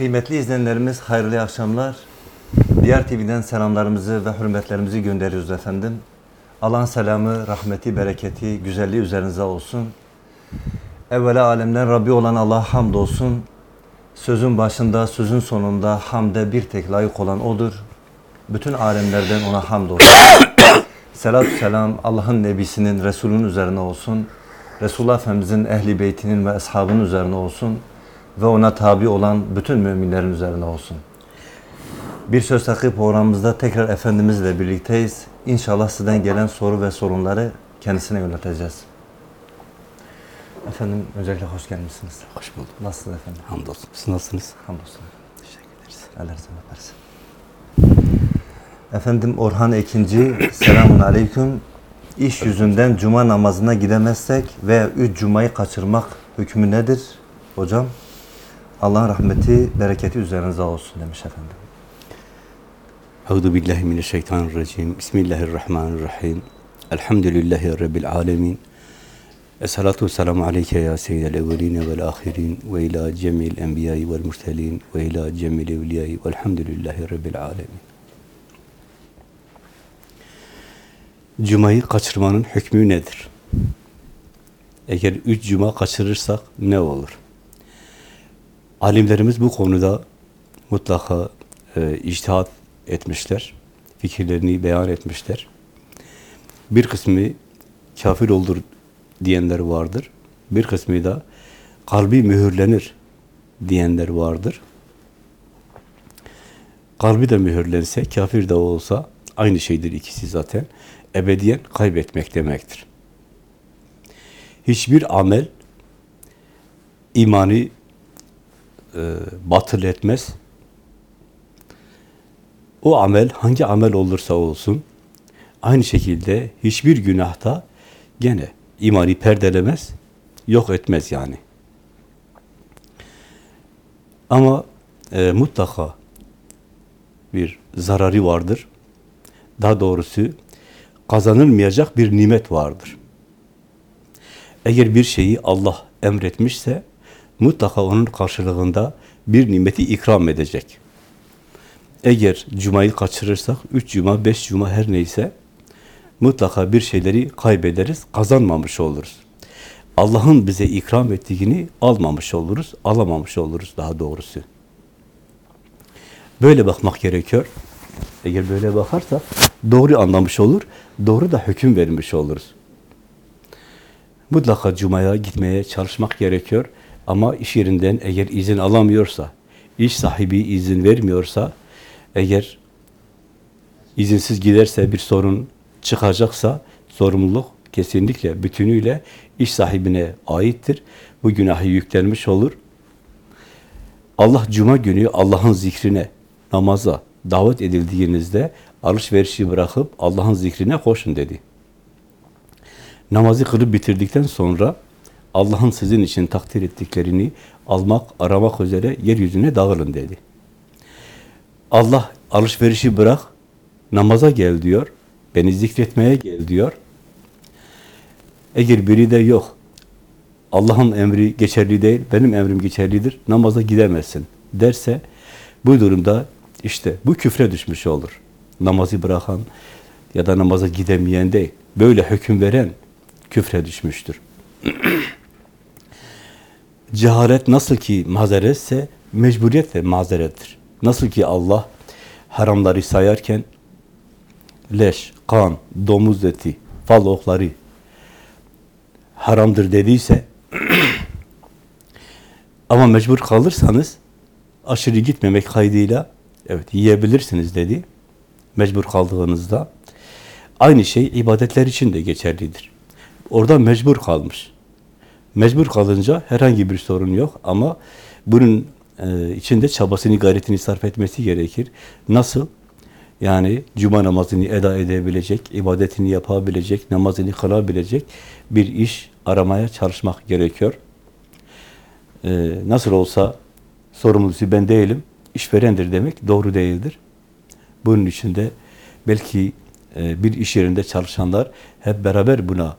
Kıymetli izleyenlerimiz hayırlı akşamlar. Diğer TV'den selamlarımızı ve hürmetlerimizi gönderiyoruz efendim. Allah'ın selamı, rahmeti, bereketi, güzelliği üzerinize olsun. Evvela alemden Rabbi olan Allah'a hamdolsun. Sözün başında, sözün sonunda hamde bir tek layık olan O'dur. Bütün alemlerden O'na hamdolsun. Selatü selam Allah'ın Nebisinin, Resulünün üzerine olsun. Resulullah Efendimizin, Ehli Beytinin ve Eshabının üzerine olsun. Ve ona tabi olan bütün müminlerin üzerine olsun. Bir Söz Hakkı programımızda tekrar Efendimizle birlikteyiz. İnşallah sizden gelen soru ve sorunları kendisine yönelteceğiz. Efendim öncelikle hoş gelmişsiniz. Hoş bulduk. Nasılsınız efendim? Hamdolsun. Siz nasılsınız? Hamdolsun. Teşekkür ederiz. Ellerinden öpersin. Efendim Orhan Ekinci, selamun aleyküm. İş yüzünden cuma namazına gidemezsek veya üç cumayı kaçırmak hükmü nedir? Hocam, Allah'ın rahmeti, bereketi üzerinize olsun demiş efendim. Euzu billahi mineşşeytanirracim. Bismillahirrahmanirrahim. Elhamdülillahi rabbil alamin. Esselatu vesselamu aleyke ya seyyidel evveline vel ahirin ve ila cemil enbiyayı vel murselin ve ila cemil evliyayı velhamdülillahi rabbil alamin. Cuma'yı kaçırmanın hükmü nedir? Eğer üç cuma kaçırırsak ne olur? Alimlerimiz bu konuda mutlaka e, içtihat etmişler. Fikirlerini beyan etmişler. Bir kısmı kafir olur diyenler vardır. Bir kısmı da kalbi mühürlenir diyenler vardır. Kalbi de mühürlense, kafir de olsa aynı şeydir ikisi zaten. Ebediyen kaybetmek demektir. Hiçbir amel imanı e, batıl etmez. O amel hangi amel olursa olsun aynı şekilde hiçbir günahta gene imani perdelemez, yok etmez yani. Ama e, mutlaka bir zararı vardır. Daha doğrusu kazanılmayacak bir nimet vardır. Eğer bir şeyi Allah emretmişse mutlaka onun karşılığında bir nimeti ikram edecek. Eğer cumayı kaçırırsak, üç cuma, beş cuma her neyse mutlaka bir şeyleri kaybederiz, kazanmamış oluruz. Allah'ın bize ikram ettiğini almamış oluruz, alamamış oluruz daha doğrusu. Böyle bakmak gerekiyor. Eğer böyle bakarsak doğru anlamış olur, doğru da hüküm vermiş oluruz. Mutlaka Cuma'ya gitmeye çalışmak gerekiyor. Ama iş yerinden eğer izin alamıyorsa, iş sahibi izin vermiyorsa, eğer izinsiz giderse bir sorun çıkacaksa, sorumluluk kesinlikle bütünüyle iş sahibine aittir. Bu günahı yüklenmiş olur. Allah Cuma günü Allah'ın zikrine, namaza davet edildiğinizde alışverişi bırakıp Allah'ın zikrine koşun dedi. Namazı kılıp bitirdikten sonra Allah'ın sizin için takdir ettiklerini almak, aramak üzere yeryüzüne dağılın dedi. Allah alışverişi bırak, namaza gel diyor. Beni zikretmeye gel diyor. Eğer biri de yok, Allah'ın emri geçerli değil, benim emrim geçerlidir, namaza gidemezsin derse, bu durumda işte bu küfre düşmüş olur. Namazı bırakan ya da namaza gidemeyen değil, böyle hüküm veren küfre düşmüştür. Cehalet nasıl ki mazeretse mecburiyet de mazerettir. Nasıl ki Allah haramları sayarken leş, kan, domuz eti, fal okları haramdır dediyse ama mecbur kalırsanız aşırı gitmemek kaydıyla evet yiyebilirsiniz dedi. Mecbur kaldığınızda aynı şey ibadetler için de geçerlidir. Orada mecbur kalmış. Mecbur kalınca herhangi bir sorun yok ama bunun e, içinde çabasını, gayretini sarf etmesi gerekir. Nasıl? Yani cuma namazını eda edebilecek, ibadetini yapabilecek, namazını kılabilecek bir iş aramaya çalışmak gerekiyor. E, nasıl olsa sorumlusu ben değilim, işverendir demek doğru değildir. Bunun için de belki e, bir iş yerinde çalışanlar hep beraber buna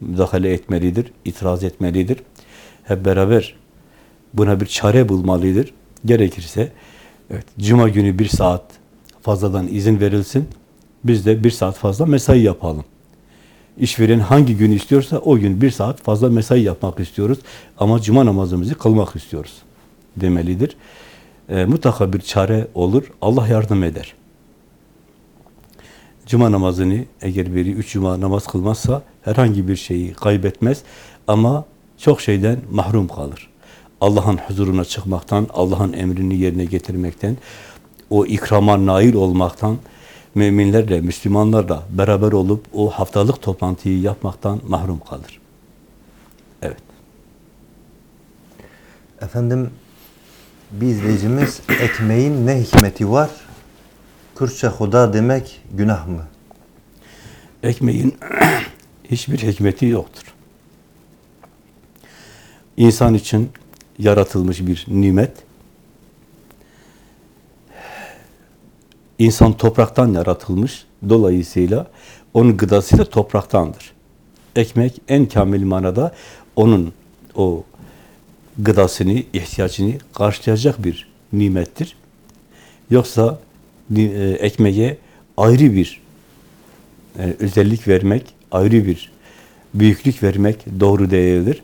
müdahale etmelidir, itiraz etmelidir. Hep beraber buna bir çare bulmalıdır. Gerekirse evet, cuma günü bir saat fazladan izin verilsin. Biz de bir saat fazla mesai yapalım. İşveren hangi gün istiyorsa o gün bir saat fazla mesai yapmak istiyoruz. Ama cuma namazımızı kılmak istiyoruz demelidir. E, mutlaka bir çare olur. Allah yardım eder. Cuma namazını eğer biri üç cuma namaz kılmazsa herhangi bir şeyi kaybetmez ama çok şeyden mahrum kalır. Allah'ın huzuruna çıkmaktan, Allah'ın emrini yerine getirmekten, o ikrama nail olmaktan, müminlerle, Müslümanlarla beraber olup o haftalık toplantıyı yapmaktan mahrum kalır. Evet. Efendim bir izleyicimiz ekmeğin ne hikmeti var? Kürtçe huda demek günah mı? Ekmeğin hiçbir hikmeti yoktur. İnsan için yaratılmış bir nimet. İnsan topraktan yaratılmış. Dolayısıyla onun gıdası da topraktandır. Ekmek en kamil manada onun o gıdasını, ihtiyacını karşılayacak bir nimettir. Yoksa ekmeğe ayrı bir e, özellik vermek, ayrı bir büyüklük vermek doğru değildir.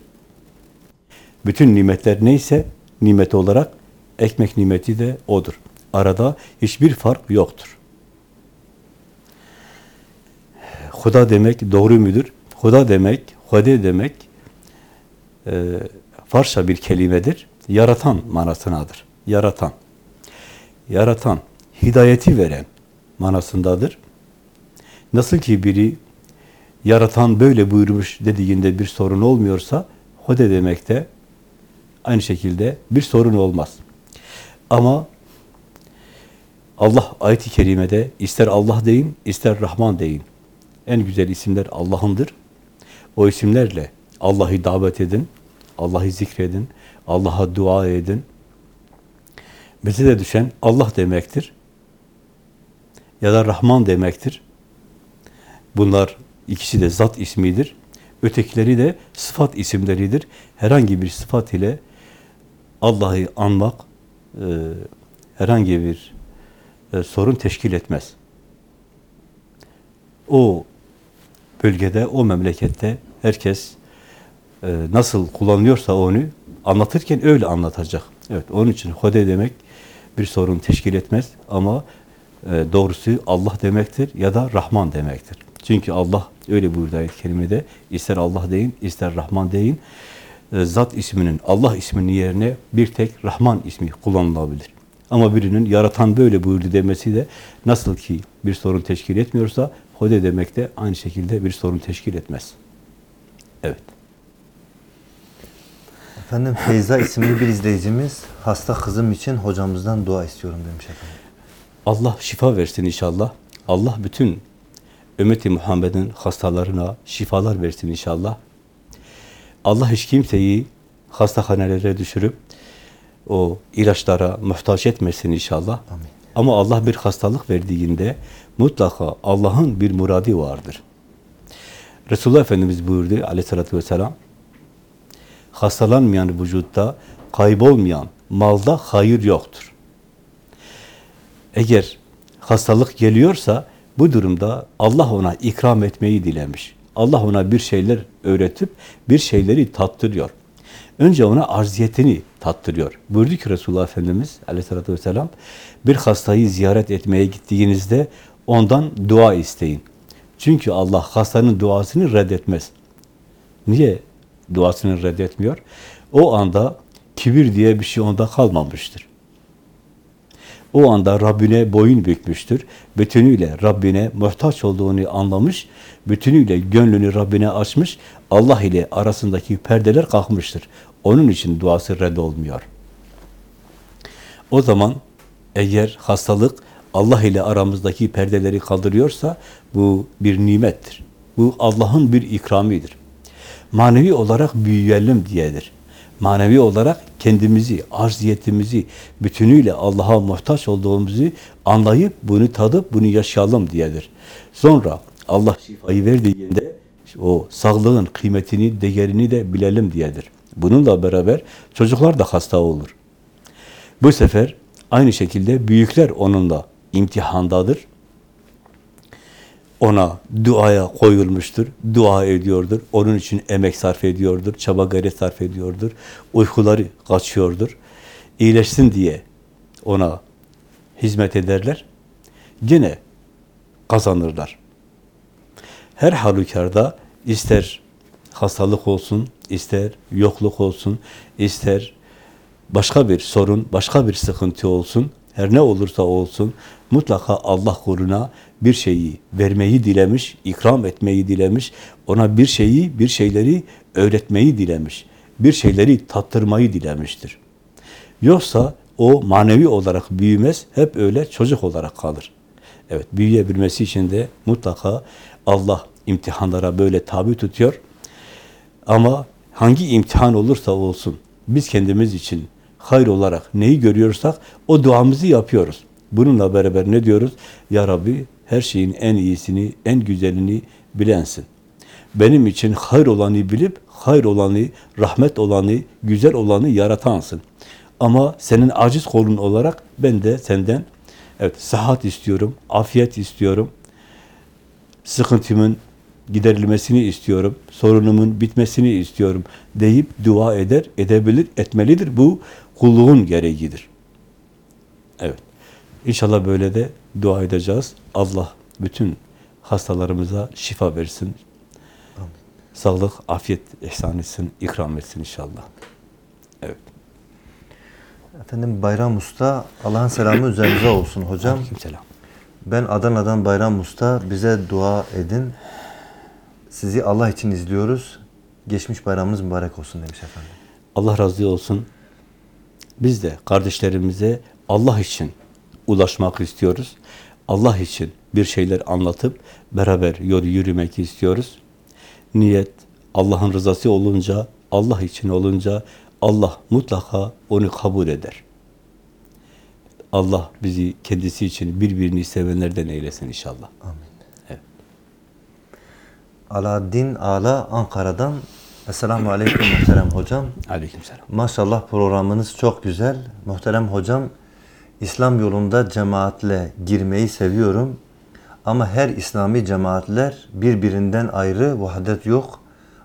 Bütün nimetler neyse nimet olarak ekmek nimeti de odur. Arada hiçbir fark yoktur. Huda demek doğru müdür? Huda demek, hude demek e, Farsça bir kelimedir. Yaratan manasınadır. Yaratan. Yaratan, hidayeti veren manasındadır. Nasıl ki biri yaratan böyle buyurmuş dediğinde bir sorun olmuyorsa hude demekte aynı şekilde bir sorun olmaz. Ama Allah ayet-i kerimede ister Allah deyin, ister Rahman deyin. En güzel isimler Allah'ındır. O isimlerle Allah'ı davet edin, Allah'ı zikredin, Allah'a dua edin. Bize de düşen Allah demektir. Ya da Rahman demektir. Bunlar ikisi de zat ismidir. Ötekileri de sıfat isimleridir. Herhangi bir sıfat ile Allah'ı anmak e, herhangi bir e, sorun teşkil etmez. O bölgede, o memlekette herkes e, nasıl kullanıyorsa onu anlatırken öyle anlatacak. Evet, onun için Hode demek bir sorun teşkil etmez ama doğrusu Allah demektir ya da Rahman demektir. Çünkü Allah öyle buyurdu ayet-i kerimede. İster Allah deyin, ister Rahman deyin. E, zat isminin, Allah isminin yerine bir tek Rahman ismi kullanılabilir. Ama birinin yaratan böyle buyurdu demesi de nasıl ki bir sorun teşkil etmiyorsa Hode demek de aynı şekilde bir sorun teşkil etmez. Evet. Efendim Feyza isimli bir izleyicimiz hasta kızım için hocamızdan dua istiyorum demiş efendim. Allah şifa versin inşallah. Allah bütün ümmeti Muhammed'in hastalarına şifalar versin inşallah. Allah hiç kimseyi hastahanelere düşürüp o ilaçlara muhtaç etmesin inşallah. Amin. Ama Allah bir hastalık verdiğinde mutlaka Allah'ın bir muradi vardır. Resulullah Efendimiz buyurdu aleyhissalatü vesselam, hastalanmayan vücutta, kaybolmayan malda hayır yoktur. Eğer hastalık geliyorsa bu durumda Allah ona ikram etmeyi dilemiş. Allah ona bir şeyler öğretip bir şeyleri tattırıyor. Önce ona arziyetini tattırıyor. Buyurdu ki Resulullah Efendimiz aleyhissalatü vesselam bir hastayı ziyaret etmeye gittiğinizde ondan dua isteyin. Çünkü Allah hastanın duasını reddetmez. Niye duasını reddetmiyor? O anda kibir diye bir şey onda kalmamıştır. O anda Rabbine boyun bükmüştür. Bütünüyle Rabbine muhtaç olduğunu anlamış, bütünüyle gönlünü Rabbine açmış, Allah ile arasındaki perdeler kalkmıştır. Onun için duası reddolmuyor. O zaman eğer hastalık Allah ile aramızdaki perdeleri kaldırıyorsa bu bir nimettir. Bu Allah'ın bir ikramidir. Manevi olarak büyüyelim diyedir. Manevi olarak kendimizi, arziyetimizi, bütünüyle Allah'a muhtaç olduğumuzu anlayıp, bunu tadıp, bunu yaşayalım diyedir. Sonra Allah şifayı verdiğinde o sağlığın kıymetini, değerini de bilelim diyedir. Bununla beraber çocuklar da hasta olur. Bu sefer aynı şekilde büyükler onunla imtihandadır. Ona duaya koyulmuştur, dua ediyordur, onun için emek sarf ediyordur, çaba gayret sarf ediyordur, uykuları kaçıyordur. İyileşsin diye ona hizmet ederler. Gene kazanırlar. Her halükarda ister hastalık olsun, ister yokluk olsun, ister başka bir sorun, başka bir sıkıntı olsun, her ne olursa olsun mutlaka Allah kuluna bir şeyi vermeyi dilemiş, ikram etmeyi dilemiş, ona bir şeyi, bir şeyleri öğretmeyi dilemiş, bir şeyleri tattırmayı dilemiştir. Yoksa o manevi olarak büyümez, hep öyle çocuk olarak kalır. Evet, büyüyebilmesi için de mutlaka Allah imtihanlara böyle tabi tutuyor. Ama hangi imtihan olursa olsun, biz kendimiz için hayır olarak neyi görüyorsak o duamızı yapıyoruz. Bununla beraber ne diyoruz? Ya Rabbi her şeyin en iyisini, en güzelini bilensin. Benim için hayır olanı bilip, hayır olanı, rahmet olanı, güzel olanı yaratansın. Ama senin aciz kolun olarak ben de senden evet sıhhat istiyorum, afiyet istiyorum. Sıkıntımın giderilmesini istiyorum, sorunumun bitmesini istiyorum deyip dua eder, edebilir, etmelidir. Bu kulluğun gereğidir. Evet. İnşallah böyle de dua edeceğiz. Allah bütün hastalarımıza şifa versin. Sağlık, afiyet ihsan etsin, ikram etsin inşallah. Evet. Efendim Bayram Usta, Allah'ın selamı üzerinize olsun hocam. Aleykümselam. Ben Adana'dan Bayram Usta, bize dua edin. Sizi Allah için izliyoruz. Geçmiş bayramınız mübarek olsun demiş efendim. Allah razı olsun. Biz de kardeşlerimize Allah için ulaşmak istiyoruz. Allah için bir şeyler anlatıp beraber yol yürümek istiyoruz. Niyet Allah'ın rızası olunca, Allah için olunca Allah mutlaka onu kabul eder. Allah bizi kendisi için birbirini sevenlerden eylesin inşallah. Alaaddin Ala Ankara'dan. Esselamu Aleyküm muhterem hocam. Aleykümselam. Maşallah programınız çok güzel. Muhterem hocam, İslam yolunda cemaatle girmeyi seviyorum. Ama her İslami cemaatler birbirinden ayrı, vahdet yok.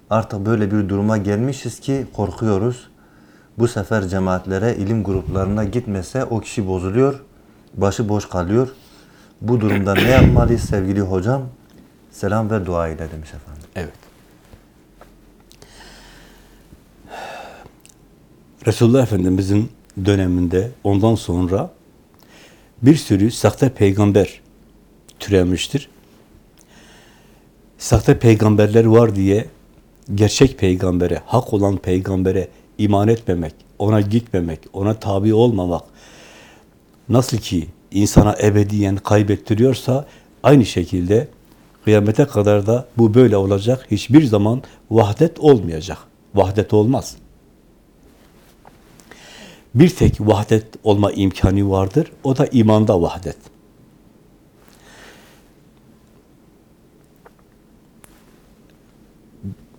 Artık böyle bir duruma gelmişiz ki korkuyoruz. Bu sefer cemaatlere, ilim gruplarına gitmese o kişi bozuluyor, başı boş kalıyor. Bu durumda ne yapmalıyız sevgili hocam? Selam ve dua ile demiş efendim. Evet. Resulullah Efendimiz'in döneminde ondan sonra bir sürü sahte peygamber türemiştir. Sahte peygamberler var diye gerçek peygambere, hak olan peygambere iman etmemek, ona gitmemek, ona tabi olmamak nasıl ki insana ebediyen kaybettiriyorsa aynı şekilde kıyamete kadar da bu böyle olacak. Hiçbir zaman vahdet olmayacak. Vahdet olmaz. Bir tek vahdet olma imkanı vardır. O da imanda vahdet.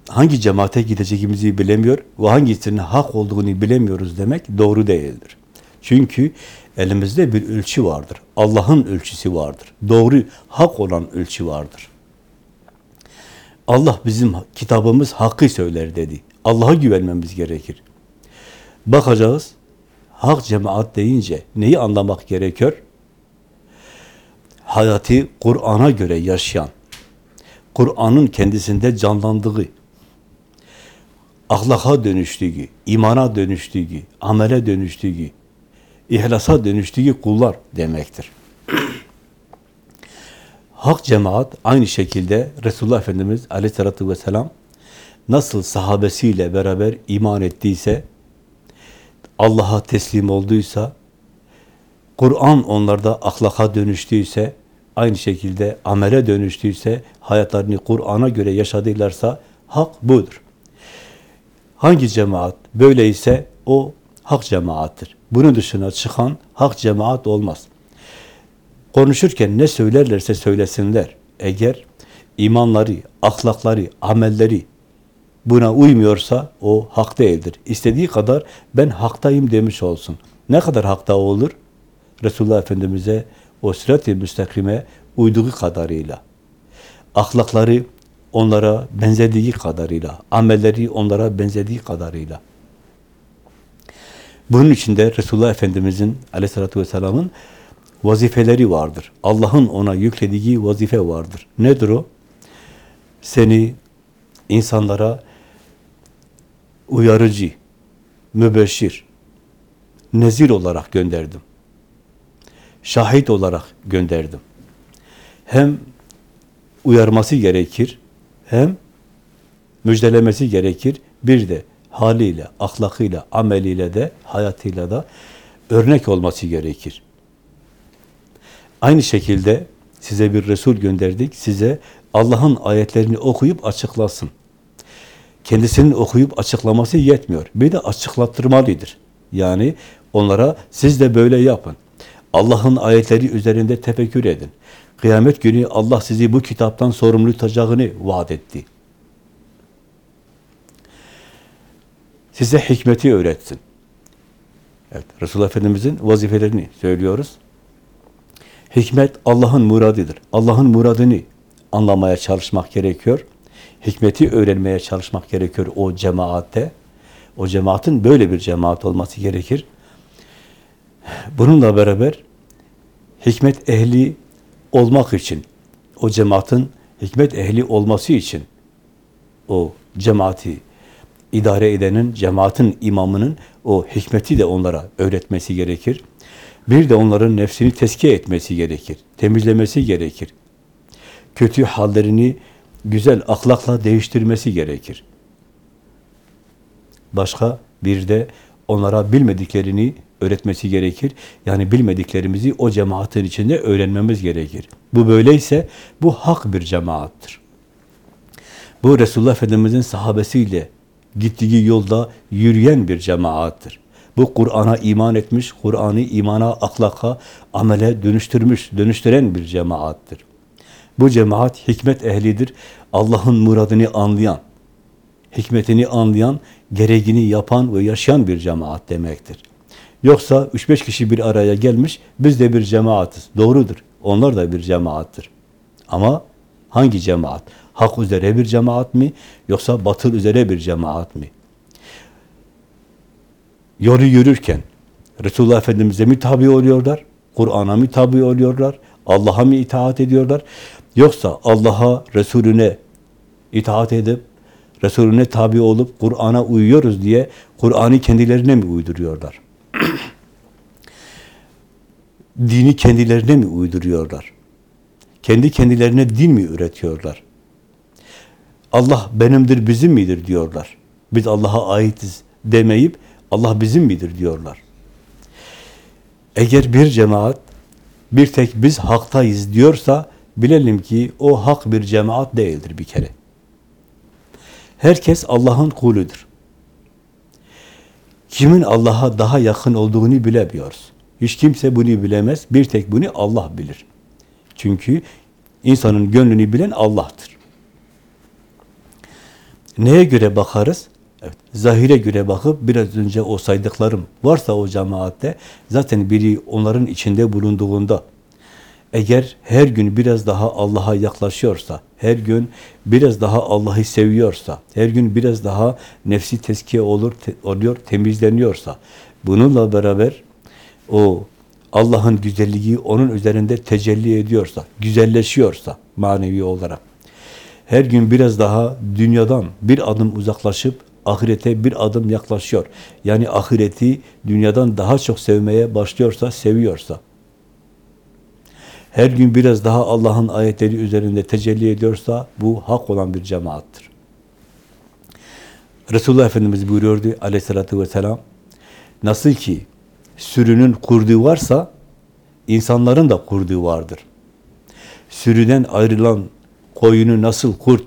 Hangi cemaate gideceğimizi bilemiyor ve hangisinin hak olduğunu bilemiyoruz demek doğru değildir. Çünkü elimizde bir ölçü vardır. Allah'ın ölçüsü vardır. Doğru, hak olan ölçü vardır. Allah bizim kitabımız hakkı söyler dedi. Allah'a güvenmemiz gerekir. Bakacağız, hak cemaat deyince neyi anlamak gerekiyor? Hayatı Kur'an'a göre yaşayan, Kur'an'ın kendisinde canlandığı, ahlaka dönüştüğü, imana dönüştüğü, amele dönüştüğü, ihlasa dönüştüğü kullar demektir. Hak cemaat aynı şekilde Resulullah Efendimiz aleyhissalatü vesselam nasıl sahabesiyle beraber iman ettiyse, Allah'a teslim olduysa, Kur'an onlarda ahlaka dönüştüyse, aynı şekilde amele dönüştüyse, hayatlarını Kur'an'a göre yaşadılarsa hak budur. Hangi cemaat böyleyse o hak cemaattir. Bunun dışına çıkan hak cemaat olmaz. Konuşurken ne söylerlerse söylesinler. Eğer imanları, ahlakları, amelleri buna uymuyorsa o hak değildir. İstediği kadar ben haktayım demiş olsun. Ne kadar hakta olur? Resulullah Efendimiz'e o sırat-ı müstakime uyduğu kadarıyla. Ahlakları onlara benzediği kadarıyla. Amelleri onlara benzediği kadarıyla. Bunun içinde Resulullah Efendimiz'in aleyhissalatü vesselamın vazifeleri vardır. Allah'ın ona yüklediği vazife vardır. Nedir o? Seni insanlara uyarıcı, mübeşşir, nezir olarak gönderdim. Şahit olarak gönderdim. Hem uyarması gerekir, hem müjdelemesi gerekir. Bir de haliyle, ahlakıyla, ameliyle de, hayatıyla da örnek olması gerekir. Aynı şekilde size bir Resul gönderdik, size Allah'ın ayetlerini okuyup açıklasın. Kendisinin okuyup açıklaması yetmiyor. Bir de açıklattırmalıdır. Yani onlara siz de böyle yapın. Allah'ın ayetleri üzerinde tefekkür edin. Kıyamet günü Allah sizi bu kitaptan sorumlu tutacağını vaat etti. Size hikmeti öğretsin. Evet, Resulullah Efendimiz'in vazifelerini söylüyoruz. Hikmet Allah'ın muradıdır. Allah'ın muradını anlamaya çalışmak gerekiyor. Hikmeti öğrenmeye çalışmak gerekiyor o cemaatte. O cemaatin böyle bir cemaat olması gerekir. Bununla beraber hikmet ehli olmak için, o cemaatin hikmet ehli olması için o cemaati idare edenin, cemaatin imamının o hikmeti de onlara öğretmesi gerekir. Bir de onların nefsini tezkiye etmesi gerekir, temizlemesi gerekir. Kötü hallerini güzel ahlakla değiştirmesi gerekir. Başka bir de onlara bilmediklerini öğretmesi gerekir. Yani bilmediklerimizi o cemaatin içinde öğrenmemiz gerekir. Bu böyleyse bu hak bir cemaattır. Bu Resulullah Efendimiz'in sahabesiyle gittiği yolda yürüyen bir cemaattır. Bu Kur'an'a iman etmiş, Kur'an'ı imana, ahlaka, amele dönüştürmüş, dönüştüren bir cemaattir. Bu cemaat hikmet ehlidir. Allah'ın muradını anlayan, hikmetini anlayan, gereğini yapan ve yaşayan bir cemaat demektir. Yoksa 3-5 kişi bir araya gelmiş, biz de bir cemaatiz. Doğrudur. Onlar da bir cemaattir. Ama hangi cemaat? Hak üzere bir cemaat mi? Yoksa batıl üzere bir cemaat mi? Yolu yürürken Resulullah Efendimiz'e mi tabi oluyorlar? Kur'an'a mı tabi oluyorlar? Allah'a mı itaat ediyorlar? Yoksa Allah'a, Resulüne itaat edip, Resulüne tabi olup Kur'an'a uyuyoruz diye Kur'an'ı kendilerine mi uyduruyorlar? Dini kendilerine mi uyduruyorlar? Kendi kendilerine din mi üretiyorlar? Allah benimdir, bizim midir diyorlar. Biz Allah'a aitiz demeyip Allah bizim midir diyorlar. Eğer bir cemaat bir tek biz haktayız diyorsa bilelim ki o hak bir cemaat değildir bir kere. Herkes Allah'ın kuludur. Kimin Allah'a daha yakın olduğunu bilemiyoruz. Hiç kimse bunu bilemez. Bir tek bunu Allah bilir. Çünkü insanın gönlünü bilen Allah'tır. Neye göre bakarız? Evet, zahire göre bakıp biraz önce o saydıklarım varsa o cemaatte zaten biri onların içinde bulunduğunda eğer her gün biraz daha Allah'a yaklaşıyorsa, her gün biraz daha Allah'ı seviyorsa, her gün biraz daha nefsi teskiye olur, te, oluyor, temizleniyorsa, bununla beraber o Allah'ın güzelliği onun üzerinde tecelli ediyorsa, güzelleşiyorsa manevi olarak, her gün biraz daha dünyadan bir adım uzaklaşıp ahirete bir adım yaklaşıyor. Yani ahireti dünyadan daha çok sevmeye başlıyorsa, seviyorsa, her gün biraz daha Allah'ın ayetleri üzerinde tecelli ediyorsa, bu hak olan bir cemaattir. Resulullah Efendimiz buyuruyordu aleyhissalatü vesselam, nasıl ki sürünün kurduğu varsa, insanların da kurduğu vardır. Sürüden ayrılan koyunu nasıl kurt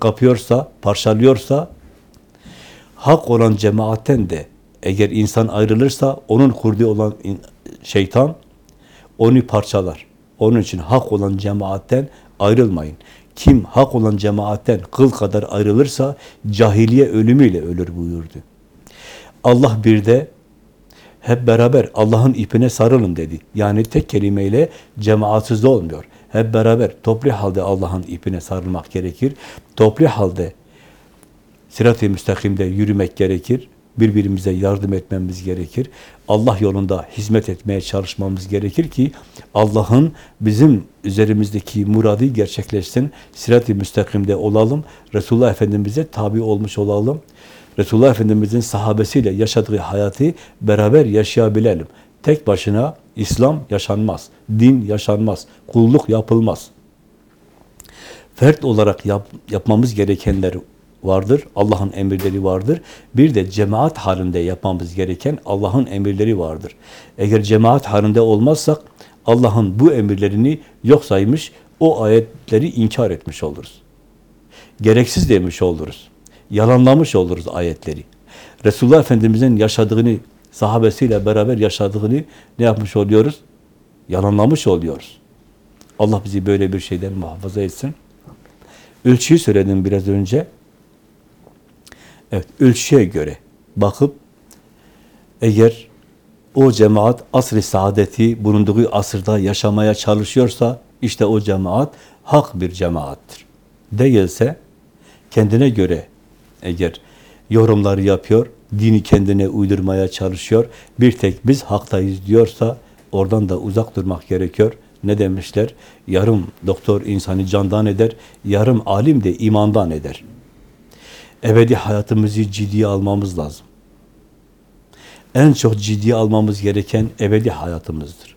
kapıyorsa, parçalıyorsa, hak olan cemaatten de eğer insan ayrılırsa, onun kurduğu olan şeytan onu parçalar. Onun için hak olan cemaatten ayrılmayın. Kim hak olan cemaatten kıl kadar ayrılırsa cahiliye ölümüyle ölür buyurdu. Allah bir de Hep beraber Allah'ın ipine sarılın dedi. Yani tek kelimeyle cemaatsız olmuyor. Hep beraber toplu halde Allah'ın ipine sarılmak gerekir. Toplu halde Sirat-i müstakimde yürümek gerekir. Birbirimize yardım etmemiz gerekir. Allah yolunda hizmet etmeye çalışmamız gerekir ki Allah'ın bizim üzerimizdeki muradı gerçekleşsin. Sirat-i müstakimde olalım. Resulullah Efendimiz'e tabi olmuş olalım. Resulullah Efendimiz'in sahabesiyle yaşadığı hayatı beraber yaşayabilelim. Tek başına İslam yaşanmaz. Din yaşanmaz. Kulluk yapılmaz fert olarak yap, yapmamız gerekenler vardır. Allah'ın emirleri vardır. Bir de cemaat halinde yapmamız gereken Allah'ın emirleri vardır. Eğer cemaat halinde olmazsak Allah'ın bu emirlerini yok saymış, o ayetleri inkar etmiş oluruz. Gereksiz demiş oluruz. Yalanlamış oluruz ayetleri. Resulullah Efendimiz'in yaşadığını, sahabesiyle beraber yaşadığını ne yapmış oluyoruz? Yalanlamış oluyoruz. Allah bizi böyle bir şeyden muhafaza etsin. Ölçüyü söyledim biraz önce. Evet, ölçüye göre bakıp eğer o cemaat asr-ı saadeti bulunduğu asırda yaşamaya çalışıyorsa işte o cemaat hak bir cemaattir. Değilse kendine göre eğer yorumları yapıyor, dini kendine uydurmaya çalışıyor, bir tek biz haktayız diyorsa oradan da uzak durmak gerekiyor. Ne demişler? Yarım doktor insanı candan eder, yarım alim de imandan eder. Ebedi hayatımızı ciddiye almamız lazım. En çok ciddiye almamız gereken ebedi hayatımızdır.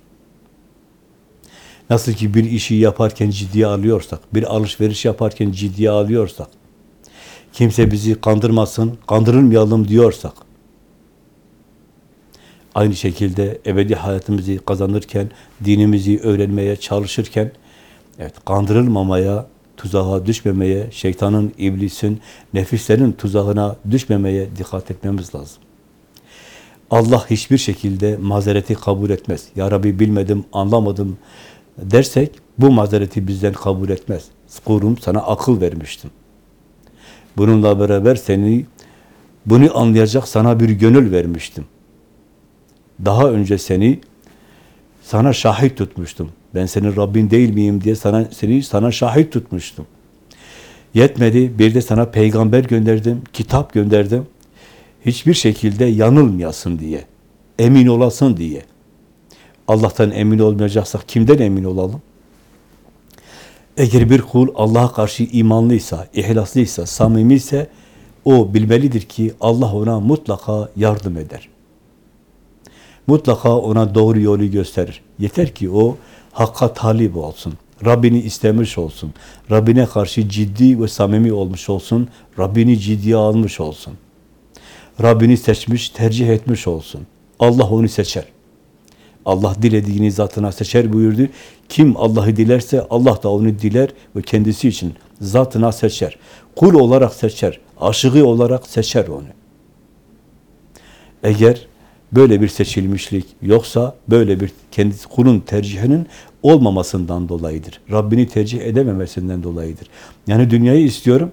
Nasıl ki bir işi yaparken ciddiye alıyorsak, bir alışveriş yaparken ciddiye alıyorsak, kimse bizi kandırmasın, kandırılmayalım diyorsak, aynı şekilde ebedi hayatımızı kazanırken, dinimizi öğrenmeye çalışırken, evet kandırılmamaya, tuzağa düşmemeye, şeytanın, iblisin, nefislerin tuzağına düşmemeye dikkat etmemiz lazım. Allah hiçbir şekilde mazereti kabul etmez. Ya Rabbi bilmedim, anlamadım dersek bu mazereti bizden kabul etmez. Kurum sana akıl vermiştim. Bununla beraber seni bunu anlayacak sana bir gönül vermiştim. Daha önce seni sana şahit tutmuştum. Ben senin Rabbin değil miyim diye sana seni sana şahit tutmuştum. Yetmedi. Bir de sana peygamber gönderdim, kitap gönderdim. Hiçbir şekilde yanılmayasın diye. Emin olasın diye. Allah'tan emin olmayacaksak kimden emin olalım? Eğer bir kul Allah'a karşı imanlıysa, ihlaslıysa, samimiyse o bilmelidir ki Allah ona mutlaka yardım eder. Mutlaka ona doğru yolu gösterir. Yeter ki o hakka talip olsun. Rabbini istemiş olsun. Rabbine karşı ciddi ve samimi olmuş olsun. Rabbini ciddiye almış olsun. Rabbini seçmiş, tercih etmiş olsun. Allah onu seçer. Allah dilediğini zatına seçer buyurdu. Kim Allah'ı dilerse Allah da onu diler ve kendisi için zatına seçer. Kul olarak seçer. Aşığı olarak seçer onu. Eğer böyle bir seçilmişlik yoksa böyle bir kendi kulun tercihinin olmamasından dolayıdır. Rabbini tercih edememesinden dolayıdır. Yani dünyayı istiyorum,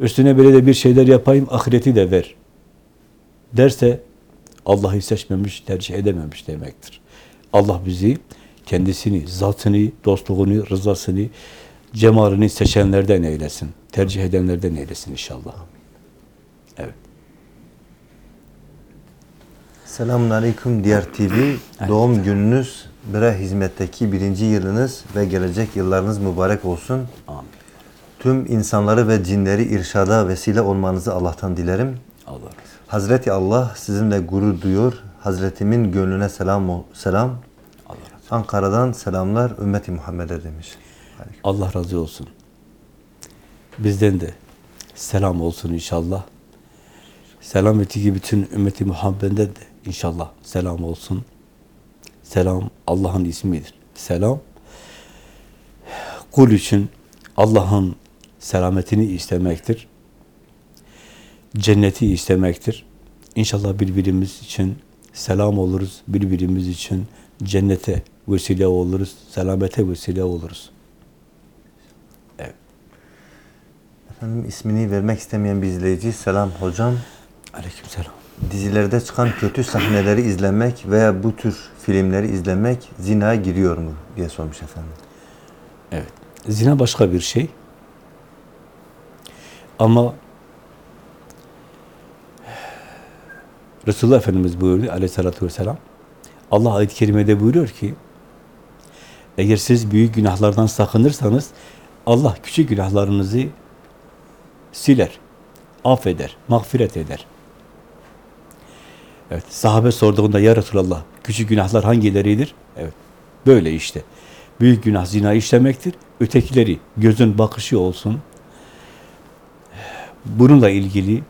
üstüne böyle de bir şeyler yapayım, ahireti de ver derse Allah'ı seçmemiş, tercih edememiş demektir. Allah bizi kendisini, zatını, dostluğunu, rızasını, cemalini seçenlerden eylesin. Tercih edenlerden eylesin inşallah. Evet. Selamun Aleyküm Diğer TV. Doğum gününüz, bire hizmetteki birinci yılınız ve gelecek yıllarınız mübarek olsun. Amin. Tüm insanları ve cinleri irşada vesile olmanızı Allah'tan dilerim. Allah razı olsun. Hazreti Allah sizinle gurur duyuyor. Hazretimin gönlüne selam selam. Allah razı olsun. Ankara'dan selamlar ümmeti Muhammed'e demiş. Aleyküm. Allah razı olsun. Bizden de selam olsun inşallah. Selam ettiği bütün ümmeti Muhammed'e de inşallah selam olsun. Selam Allah'ın ismidir. Selam kul için Allah'ın selametini istemektir. Cenneti istemektir. İnşallah birbirimiz için selam oluruz. Birbirimiz için cennete vesile oluruz. Selamete vesile oluruz. Efendim ismini vermek istemeyen bir izleyici. Selam hocam. Aleykümselam. dizilerde çıkan kötü sahneleri izlemek veya bu tür filmleri izlemek zinaya giriyor mu diye sormuş efendim. Evet. Zina başka bir şey. Ama Resulullah Efendimiz buyurdu aleyhissalatü vesselam Allah ayet-i kerimede buyuruyor ki eğer siz büyük günahlardan sakınırsanız Allah küçük günahlarınızı siler, affeder, mağfiret eder. Evet, sahabe sorduğunda ya Resulallah küçük günahlar hangileridir? Evet, böyle işte. Büyük günah zina işlemektir. Ötekileri gözün bakışı olsun. Bununla ilgili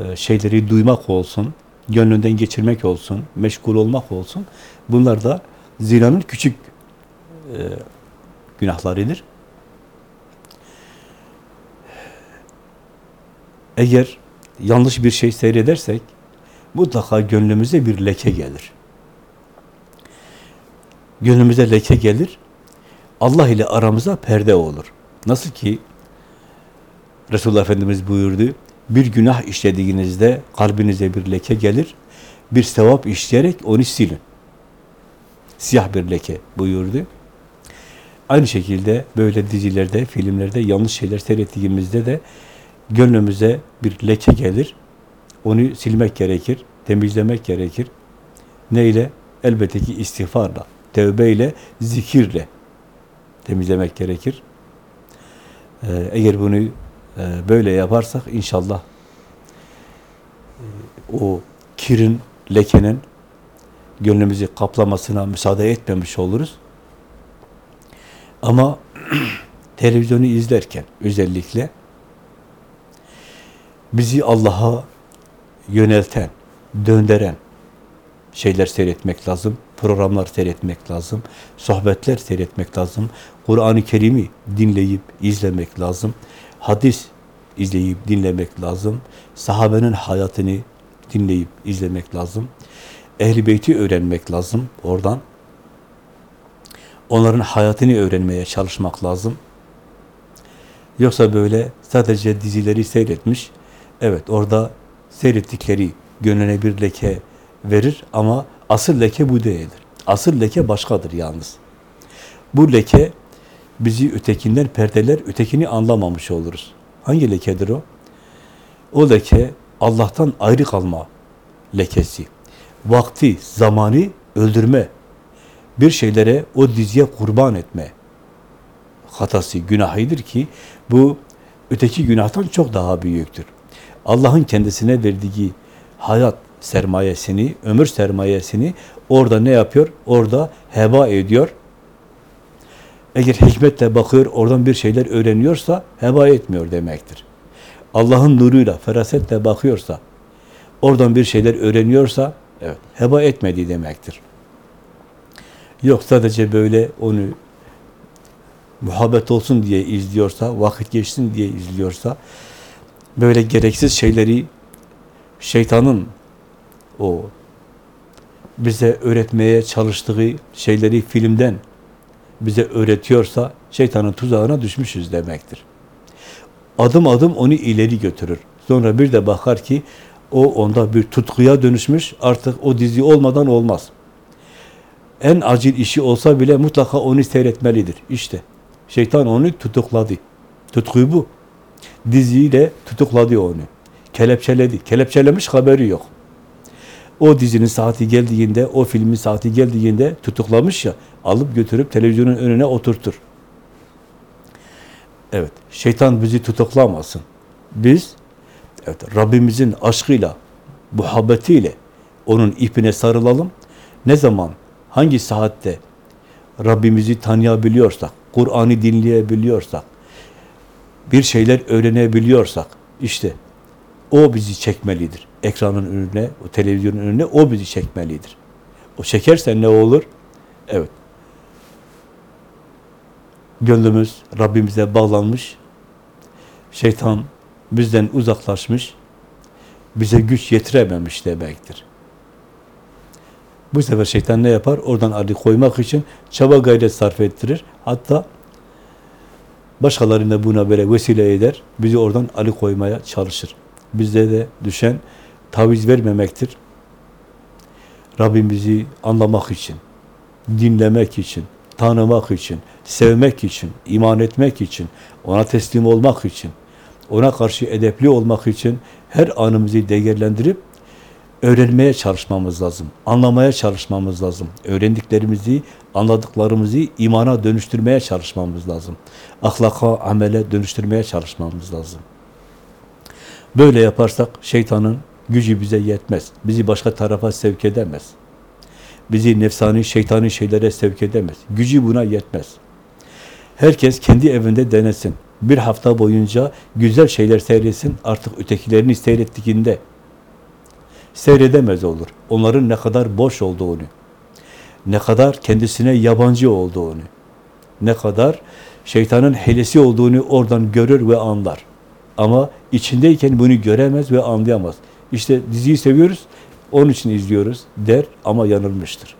e, şeyleri duymak olsun, gönlünden geçirmek olsun, meşgul olmak olsun. Bunlar da zinanın küçük e, günahlarıdır. Eğer yanlış bir şey seyredersek mutlaka gönlümüze bir leke gelir. Gönlümüze leke gelir. Allah ile aramıza perde olur. Nasıl ki Resulullah Efendimiz buyurdu, bir günah işlediğinizde kalbinize bir leke gelir, bir sevap işleyerek onu silin. Siyah bir leke buyurdu. Aynı şekilde böyle dizilerde, filmlerde yanlış şeyler seyrettiğimizde de gönlümüze bir leke gelir. Onu silmek gerekir, temizlemek gerekir. Neyle? Elbette ki istiğfarla, tevbeyle, zikirle temizlemek gerekir. Ee, eğer bunu e, böyle yaparsak inşallah e, o kirin, lekenin gönlümüzü kaplamasına müsaade etmemiş oluruz. Ama televizyonu izlerken özellikle bizi Allah'a yönelten, döndüren şeyler seyretmek lazım, programlar seyretmek lazım, sohbetler seyretmek lazım, Kur'an-ı Kerim'i dinleyip izlemek lazım, hadis izleyip dinlemek lazım, sahabenin hayatını dinleyip izlemek lazım, Ehl-i Beyt'i öğrenmek lazım oradan, onların hayatını öğrenmeye çalışmak lazım. Yoksa böyle sadece dizileri seyretmiş, evet orada seyrettikleri gönlüne bir leke verir ama asıl leke bu değildir. Asıl leke başkadır yalnız. Bu leke bizi ötekinden perdeler, ötekini anlamamış oluruz. Hangi lekedir o? O leke Allah'tan ayrı kalma lekesi. Vakti, zamanı öldürme. Bir şeylere o diziye kurban etme hatası, günahıdır ki bu öteki günahtan çok daha büyüktür. Allah'ın kendisine verdiği hayat sermayesini, ömür sermayesini orada ne yapıyor? Orada heba ediyor. Eğer hikmetle bakıyor, oradan bir şeyler öğreniyorsa heba etmiyor demektir. Allah'ın nuruyla, ferasetle bakıyorsa, oradan bir şeyler öğreniyorsa, evet, heba etmedi demektir. Yok sadece böyle onu muhabbet olsun diye izliyorsa, vakit geçsin diye izliyorsa, böyle gereksiz şeyleri şeytanın o bize öğretmeye çalıştığı şeyleri filmden bize öğretiyorsa şeytanın tuzağına düşmüşüz demektir. Adım adım onu ileri götürür. Sonra bir de bakar ki o onda bir tutkuya dönüşmüş. Artık o dizi olmadan olmaz. En acil işi olsa bile mutlaka onu seyretmelidir. İşte şeytan onu tutukladı. Tutkuyu bu. Diziyle tutukladı onu. Kelepçeledi. Kelepçelemiş haberi yok. O dizinin saati geldiğinde, o filmin saati geldiğinde tutuklamış ya, alıp götürüp televizyonun önüne oturtur. Evet, şeytan bizi tutuklamasın. Biz, evet, Rabbimizin aşkıyla, muhabbetiyle onun ipine sarılalım. Ne zaman, hangi saatte Rabbimizi tanıyabiliyorsak, Kur'an'ı dinleyebiliyorsak, bir şeyler öğrenebiliyorsak, işte o bizi çekmelidir. Ekranın önüne, o televizyonun önüne o bizi çekmelidir. O çekerse ne olur? Evet. Gönlümüz Rabbimize bağlanmış. Şeytan bizden uzaklaşmış. Bize güç yetirememiş demektir. Bu sefer şeytan ne yapar? Oradan Ali koymak için çaba gayret sarf ettirir. Hatta başkalarına buna böyle vesile eder. Bizi oradan Ali koymaya çalışır. Bizde de düşen taviz vermemektir. Rabbimizi anlamak için, dinlemek için, tanımak için, sevmek için, iman etmek için, ona teslim olmak için, ona karşı edepli olmak için her anımızı değerlendirip öğrenmeye çalışmamız lazım. Anlamaya çalışmamız lazım. Öğrendiklerimizi, anladıklarımızı imana dönüştürmeye çalışmamız lazım. Ahlaka, amele dönüştürmeye çalışmamız lazım. Böyle yaparsak şeytanın gücü bize yetmez. Bizi başka tarafa sevk edemez. Bizi nefsani, şeytani şeylere sevk edemez. Gücü buna yetmez. Herkes kendi evinde denesin. Bir hafta boyunca güzel şeyler seyretsin. Artık ötekilerini seyrettiğinde seyredemez olur. Onların ne kadar boş olduğunu, ne kadar kendisine yabancı olduğunu, ne kadar şeytanın helesi olduğunu oradan görür ve anlar. Ama içindeyken bunu göremez ve anlayamaz. İşte diziyi seviyoruz, onun için izliyoruz der ama yanılmıştır.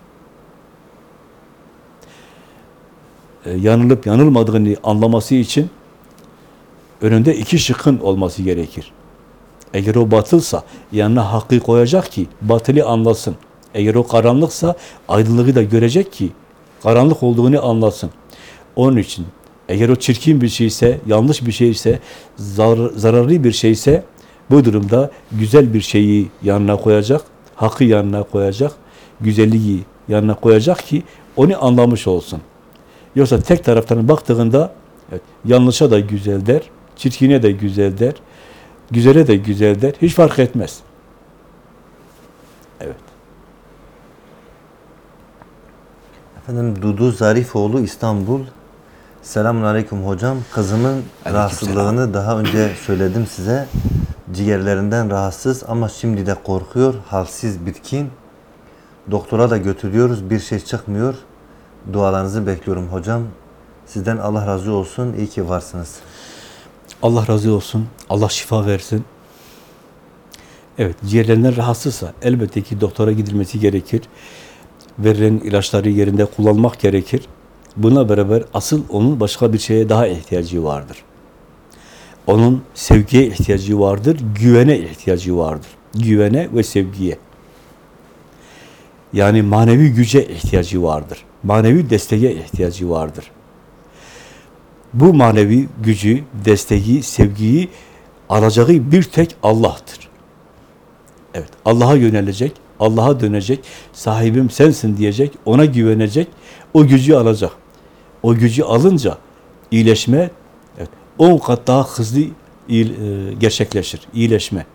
Ee, yanılıp yanılmadığını anlaması için önünde iki şıkkın olması gerekir. Eğer o batılsa yanına hakkı koyacak ki batılı anlasın. Eğer o karanlıksa aydınlığı da görecek ki karanlık olduğunu anlasın. Onun için eğer o çirkin bir şeyse, yanlış bir şeyse, zar zararlı bir şeyse bu durumda güzel bir şeyi yanına koyacak, hakkı yanına koyacak, güzelliği yanına koyacak ki onu anlamış olsun. Yoksa tek taraftan baktığında evet, yanlışa da güzel der, çirkine de güzel der, güzele de güzel der, hiç fark etmez. Evet. Efendim Dudu Zarifoğlu İstanbul. Selamun Aleyküm hocam. Kızımın rahatsızlığını daha önce söyledim size. Ciğerlerinden rahatsız ama şimdi de korkuyor. Halsiz, bitkin. Doktora da götürüyoruz. Bir şey çıkmıyor. Dualarınızı bekliyorum hocam. Sizden Allah razı olsun. İyi ki varsınız. Allah razı olsun. Allah şifa versin. Evet, ciğerlerinden rahatsızsa elbette ki doktora gidilmesi gerekir. Verilen ilaçları yerinde kullanmak gerekir. Buna beraber asıl onun başka bir şeye daha ihtiyacı vardır. Onun sevgiye ihtiyacı vardır, güvene ihtiyacı vardır. Güvene ve sevgiye. Yani manevi güce ihtiyacı vardır. Manevi desteğe ihtiyacı vardır. Bu manevi gücü, desteği, sevgiyi alacağı bir tek Allah'tır. Evet, Allah'a yönelecek, Allah'a dönecek, sahibim sensin diyecek, ona güvenecek, o gücü alacak. O gücü alınca iyileşme evet, 10 kat daha hızlı e, gerçekleşir, iyileşme.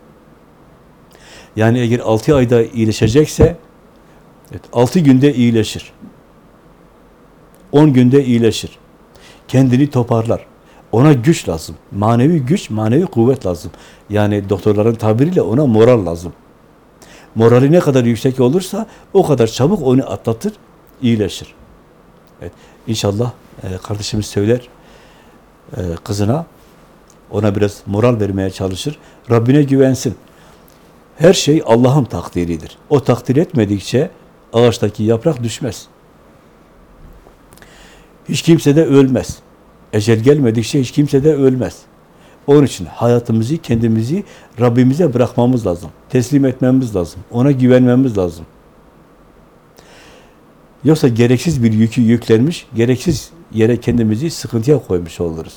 Yani eğer 6 ayda iyileşecekse evet, 6 günde iyileşir. 10 günde iyileşir. Kendini toparlar. Ona güç lazım. Manevi güç, manevi kuvvet lazım. Yani doktorların tabiriyle ona moral lazım. Morali ne kadar yüksek olursa o kadar çabuk onu atlatır, iyileşir. Evet. İnşallah e, kardeşimiz söyler e, kızına ona biraz moral vermeye çalışır. Rabbine güvensin. Her şey Allah'ın takdiridir. O takdir etmedikçe ağaçtaki yaprak düşmez. Hiç kimse de ölmez. Ecel gelmedikçe hiç kimse de ölmez. Onun için hayatımızı, kendimizi Rabbimize bırakmamız lazım. Teslim etmemiz lazım. Ona güvenmemiz lazım. Yoksa gereksiz bir yükü yüklenmiş, gereksiz yere kendimizi sıkıntıya koymuş oluruz.